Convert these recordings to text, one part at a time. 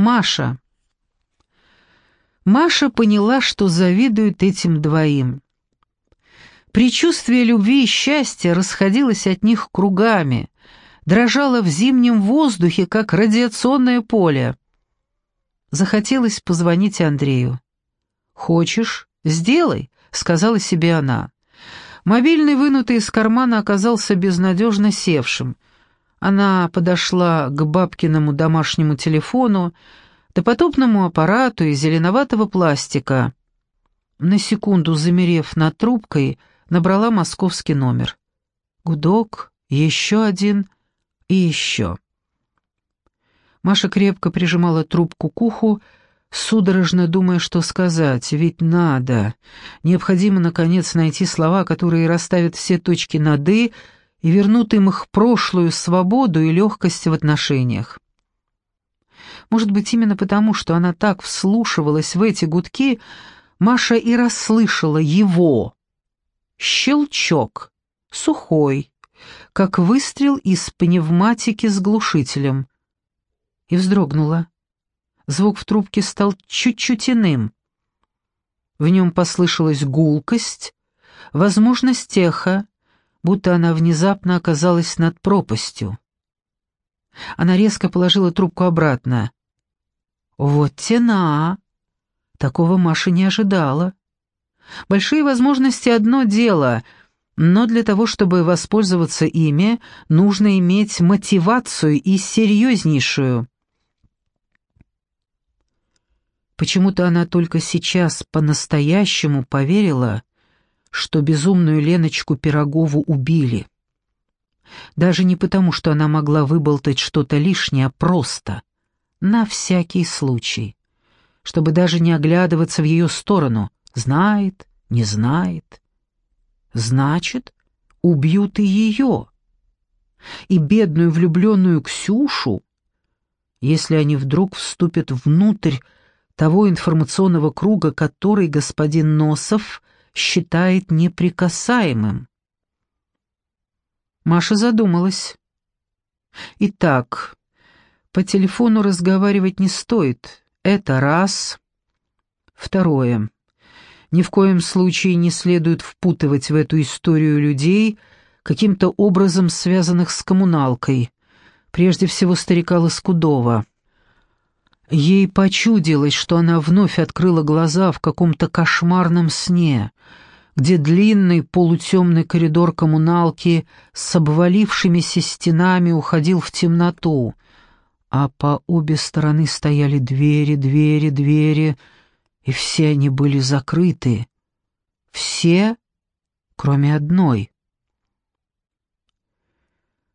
Маша. Маша поняла, что завидует этим двоим. Причувствие любви и счастья расходилось от них кругами, дрожало в зимнем воздухе, как радиационное поле. Захотелось позвонить Андрею. «Хочешь? Сделай», — сказала себе она. Мобильный, вынутый из кармана, оказался безнадежно севшим. Она подошла к бабкиному домашнему телефону, допотопному аппарату из зеленоватого пластика. На секунду замерев над трубкой, набрала московский номер. Гудок, еще один и еще. Маша крепко прижимала трубку к уху, судорожно думая, что сказать, ведь надо. Необходимо, наконец, найти слова, которые расставят все точки над «и», и вернут им их прошлую свободу и легкость в отношениях. Может быть, именно потому, что она так вслушивалась в эти гудки, Маша и расслышала его. Щелчок, сухой, как выстрел из пневматики с глушителем. И вздрогнула. Звук в трубке стал чуть-чуть иным. В нем послышалась гулкость, возможность эха, будто она внезапно оказалась над пропастью. Она резко положила трубку обратно. «Вот тена!» Такого Маша не ожидала. Большие возможности — одно дело, но для того, чтобы воспользоваться ими, нужно иметь мотивацию и серьезнейшую. Почему-то она только сейчас по-настоящему поверила, что безумную Леночку Пирогову убили. Даже не потому, что она могла выболтать что-то лишнее, а просто, на всякий случай, чтобы даже не оглядываться в ее сторону, знает, не знает. Значит, убьют и ее. И бедную влюбленную Ксюшу, если они вдруг вступят внутрь того информационного круга, который господин Носов считает неприкасаемым. Маша задумалась. Итак, по телефону разговаривать не стоит. Это раз. Второе. Ни в коем случае не следует впутывать в эту историю людей, каким-то образом связанных с коммуналкой, прежде всего старика Лоскудова. Ей почудилось, что она вновь открыла глаза в каком-то кошмарном сне, где длинный полутемный коридор коммуналки с обвалившимися стенами уходил в темноту, а по обе стороны стояли двери, двери, двери, и все они были закрыты. Все, кроме одной.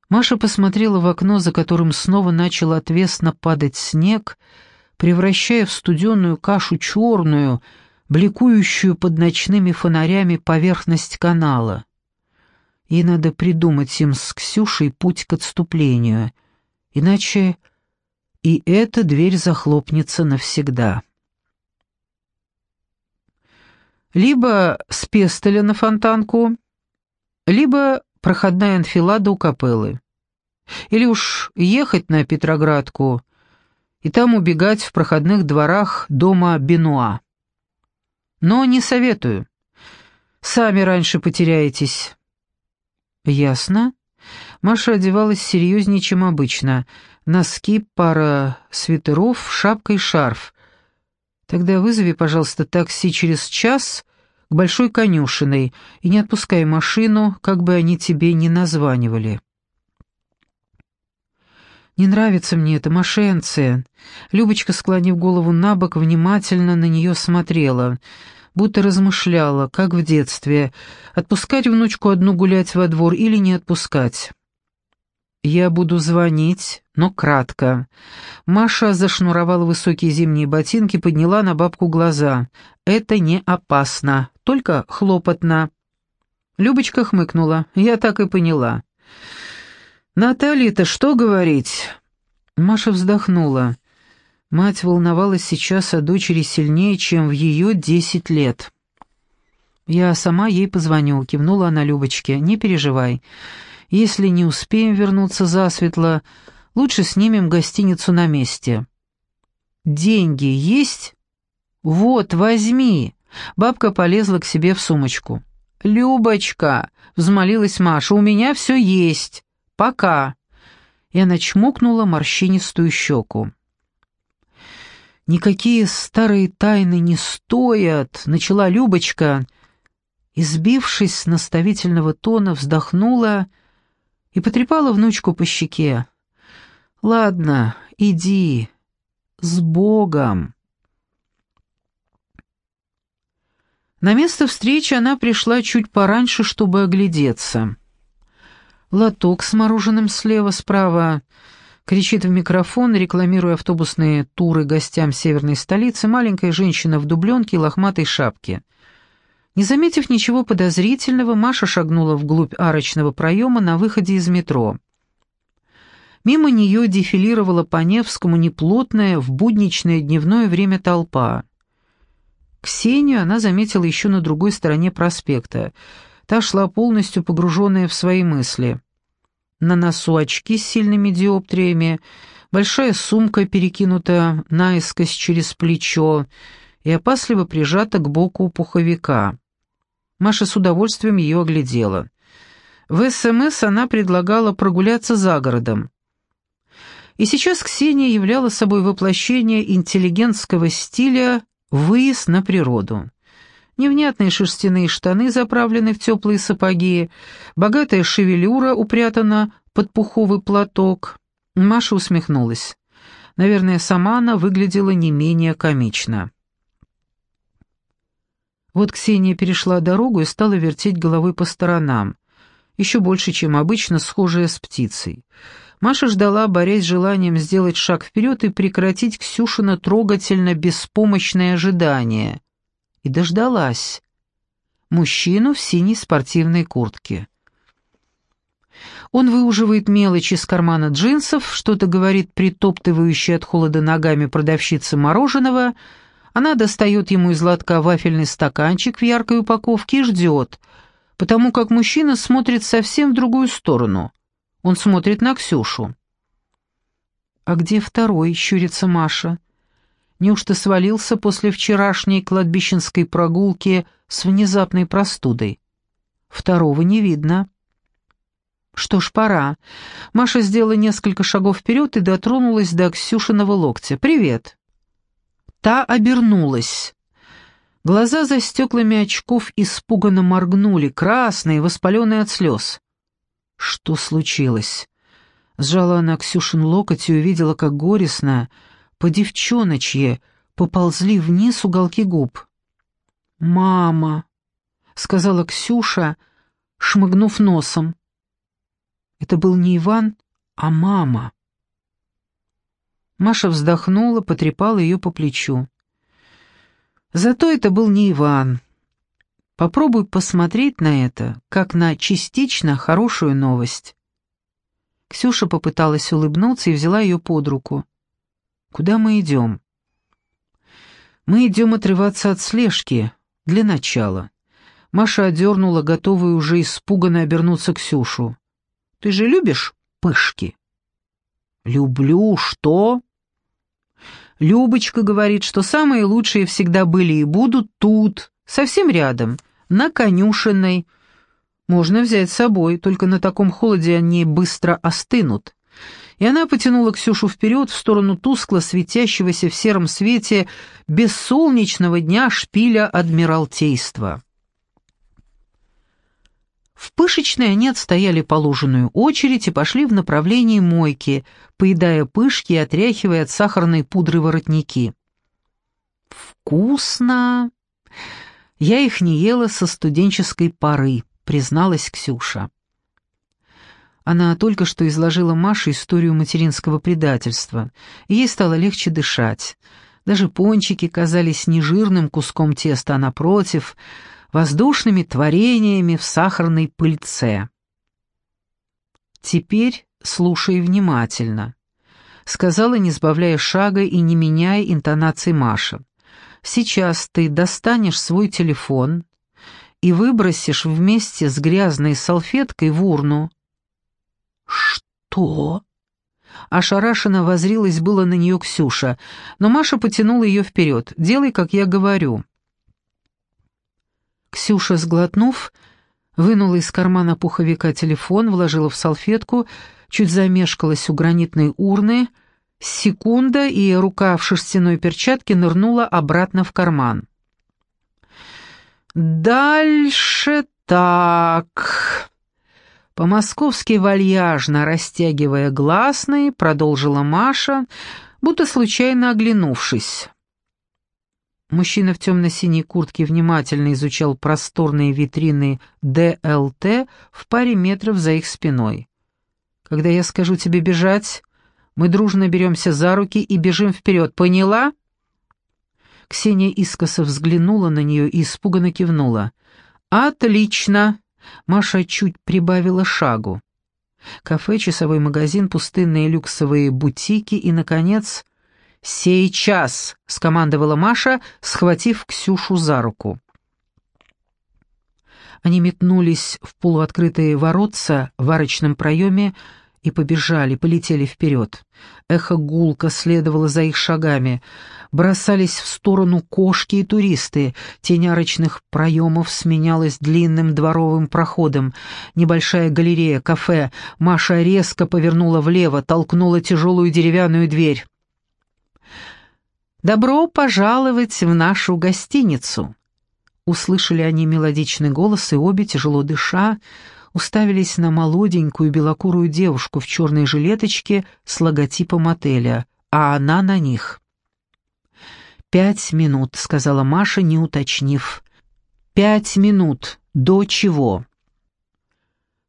Маша посмотрела в окно, за которым снова начал отвесно падать снег, превращая в студеную кашу черную, бликующую под ночными фонарями поверхность канала. И надо придумать им с Ксюшей путь к отступлению, иначе и эта дверь захлопнется навсегда. Либо с пестоля на фонтанку, либо проходная анфилада у капеллы. Или уж ехать на Петроградку и там убегать в проходных дворах дома Бенуа. Но не советую. Сами раньше потеряетесь. Ясно. Маша одевалась серьезнее, чем обычно. Носки, пара свитеров, шапка и шарф. Тогда вызови, пожалуйста, такси через час к Большой конюшиной и не отпускай машину, как бы они тебе ни названивали. «Не нравится мне это, мошенция». Любочка, склонив голову на бок, внимательно на нее смотрела, будто размышляла, как в детстве, отпускать внучку одну гулять во двор или не отпускать. «Я буду звонить, но кратко». Маша зашнуровала высокие зимние ботинки, подняла на бабку глаза. «Это не опасно, только хлопотно». Любочка хмыкнула. «Я так и поняла». «Наталья-то что говорить?» Маша вздохнула. Мать волновалась сейчас о дочери сильнее, чем в ее десять лет. «Я сама ей позвоню», — кивнула она Любочке. «Не переживай. Если не успеем вернуться засветло, лучше снимем гостиницу на месте». деньги есть?» «Вот, возьми!» Бабка полезла к себе в сумочку. «Любочка!» — взмолилась Маша. «У меня все есть. Пока!» И она чмокнула морщинистую щеку. «Никакие старые тайны не стоят», — начала Любочка, и, сбившись с наставительного тона, вздохнула и потрепала внучку по щеке. «Ладно, иди. С Богом!» На место встречи она пришла чуть пораньше, чтобы оглядеться. Лоток с мороженым слева, справа кричит в микрофон, рекламируя автобусные туры гостям северной столицы, маленькая женщина в дубленке и лохматой шапке. Не заметив ничего подозрительного, Маша шагнула вглубь арочного проема на выходе из метро. Мимо нее дефилировала по Невскому неплотная в будничное дневное время толпа. Ксению она заметила еще на другой стороне проспекта. Та шла полностью погруженная в свои мысли. На носу очки с сильными диоптриями, большая сумка перекинута наискось через плечо и опасливо прижата к боку пуховика. Маша с удовольствием ее оглядела. В СМС она предлагала прогуляться за городом. И сейчас Ксения являла собой воплощение интеллигентского стиля «выезд на природу». Невнятные шерстяные штаны заправлены в теплые сапоги, богатая шевелюра упрятана под пуховый платок. Маша усмехнулась. Наверное, сама она выглядела не менее комично. Вот Ксения перешла дорогу и стала вертеть головой по сторонам, еще больше, чем обычно, схожая с птицей. Маша ждала, борясь с желанием сделать шаг вперед и прекратить Ксюшина трогательно беспомощное ожидание. И дождалась. Мужчину в синей спортивной куртке. Он выуживает мелочь из кармана джинсов, что-то говорит притоптывающей от холода ногами продавщице мороженого — она достает ему из лотка вафельный стаканчик в яркой упаковке и ждет, потому как мужчина смотрит совсем в другую сторону. Он смотрит на Ксюшу. «А где второй?» — щурится Маша. Неужто свалился после вчерашней кладбищенской прогулки с внезапной простудой? Второго не видно. Что ж, пора. Маша сделала несколько шагов вперед и дотронулась до Ксюшиного локтя. «Привет». Та обернулась. Глаза за стеклами очков испуганно моргнули, красные, воспаленные от слез. Что случилось? Сжала она Ксюшин локоть и увидела, как горестно, по девчоночье, поползли вниз уголки губ. «Мама!» — сказала Ксюша, шмыгнув носом. Это был не Иван, а мама. Маша вздохнула, потрепала ее по плечу. Зато это был не Иван. Попробуй посмотреть на это, как на частично хорошую новость. Ксюша попыталась улыбнуться и взяла ее под руку. «Куда мы идем?» «Мы идем отрываться от слежки, для начала». Маша одернула, готовая уже испуганно обернуться Ксюшу. «Ты же любишь пышки?» «Люблю что?» Любочка говорит, что самые лучшие всегда были и будут тут, совсем рядом, на конюшенной. Можно взять с собой, только на таком холоде они быстро остынут. И она потянула Ксюшу вперед в сторону тускло светящегося в сером свете бессолнечного дня шпиля Адмиралтейства. В пышечной они отстояли положенную очередь и пошли в направлении мойки, поедая пышки и отряхивая от сахарной пудры воротники. «Вкусно!» «Я их не ела со студенческой поры», — призналась Ксюша. Она только что изложила Маше историю материнского предательства, и ей стало легче дышать. Даже пончики казались не жирным куском теста, а напротив — воздушными творениями в сахарной пыльце. «Теперь слушай внимательно», — сказала, не сбавляя шага и не меняя интонации Маша. «Сейчас ты достанешь свой телефон и выбросишь вместе с грязной салфеткой в урну». «Что?» Ошарашенно возрилась было на нее Ксюша, но Маша потянула ее вперед. «Делай, как я говорю». Ксюша, сглотнув, вынула из кармана пуховика телефон, вложила в салфетку, чуть замешкалась у гранитной урны, секунда, и рука в шерстяной перчатке нырнула обратно в карман. «Дальше так...» По-московски вальяжно растягивая гласные, продолжила Маша, будто случайно оглянувшись. Мужчина в темно-синей куртке внимательно изучал просторные витрины ДЛТ в паре метров за их спиной. «Когда я скажу тебе бежать, мы дружно беремся за руки и бежим вперед, поняла?» Ксения искоса взглянула на нее и испуганно кивнула. «Отлично!» Маша чуть прибавила шагу. Кафе, часовой магазин, пустынные люксовые бутики и, наконец... «Сейчас!» — скомандовала Маша, схватив Ксюшу за руку. Они метнулись в полуоткрытые воротца в арочном проеме, и побежали, полетели вперед. Эхо гулко следовало за их шагами. Бросались в сторону кошки и туристы. Тень арочных проемов сменялась длинным дворовым проходом. Небольшая галерея, кафе. Маша резко повернула влево, толкнула тяжелую деревянную дверь. «Добро пожаловать в нашу гостиницу!» Услышали они мелодичный голос, и обе, тяжело дыша, уставились на молоденькую белокурую девушку в черной жилеточке с логотипом отеля, а она на них. «Пять минут», — сказала Маша, не уточнив. «Пять минут. До чего?»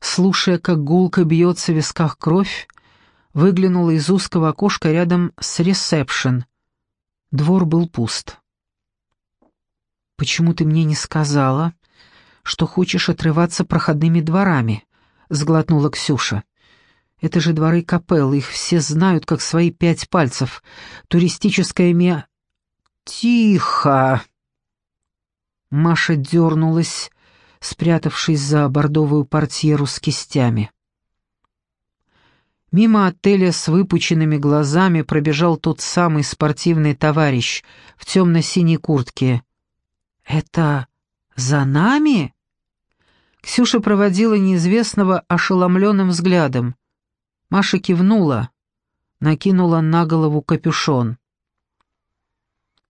Слушая, как гулко бьется в висках кровь, выглянула из узкого окошка рядом с ресепшн. Двор был пуст. «Почему ты мне не сказала?» Что хочешь отрываться проходными дворами», — сглотнула Ксюша. «Это же дворы капеллы, их все знают, как свои пять пальцев. Туристическая ме...» «Тихо!» Маша дернулась, спрятавшись за бордовую портьеру с кистями. Мимо отеля с выпученными глазами пробежал тот самый спортивный товарищ в темно-синей куртке. «Это за нами?» Ксюша проводила неизвестного ошеломленным взглядом. Маша кивнула, накинула на голову капюшон.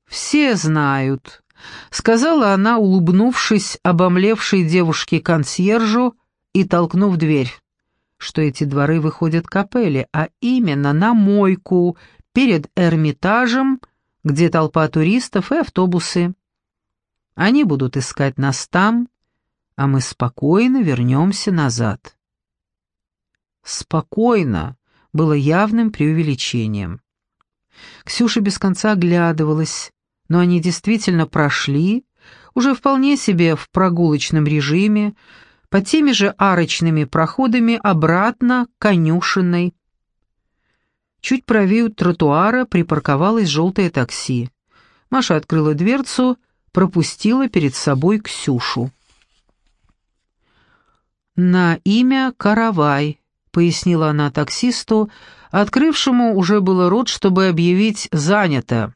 «Все знают», — сказала она, улыбнувшись обомлевшей девушке-консьержу и толкнув дверь, что эти дворы выходят к капелле, а именно на мойку перед Эрмитажем, где толпа туристов и автобусы. Они будут искать нас там, а мы спокойно вернемся назад. «Спокойно» было явным преувеличением. Ксюша без конца оглядывалась, но они действительно прошли, уже вполне себе в прогулочном режиме, по теми же арочными проходами обратно к конюшенной. Чуть правее тротуара припарковалось желтое такси. Маша открыла дверцу, пропустила перед собой Ксюшу. «На имя Каравай», — пояснила она таксисту, открывшему уже было рот, чтобы объявить «занято».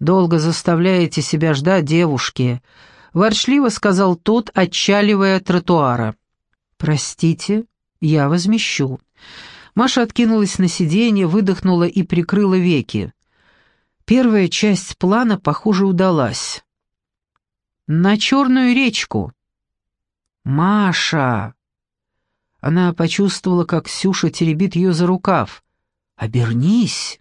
«Долго заставляете себя ждать, девушки», — ворчливо сказал тот, отчаливая от тротуара. «Простите, я возмещу». Маша откинулась на сиденье, выдохнула и прикрыла веки. Первая часть плана, похоже, удалась. «На Черную речку», «Маша!» Она почувствовала, как Сюша теребит ее за рукав. «Обернись!»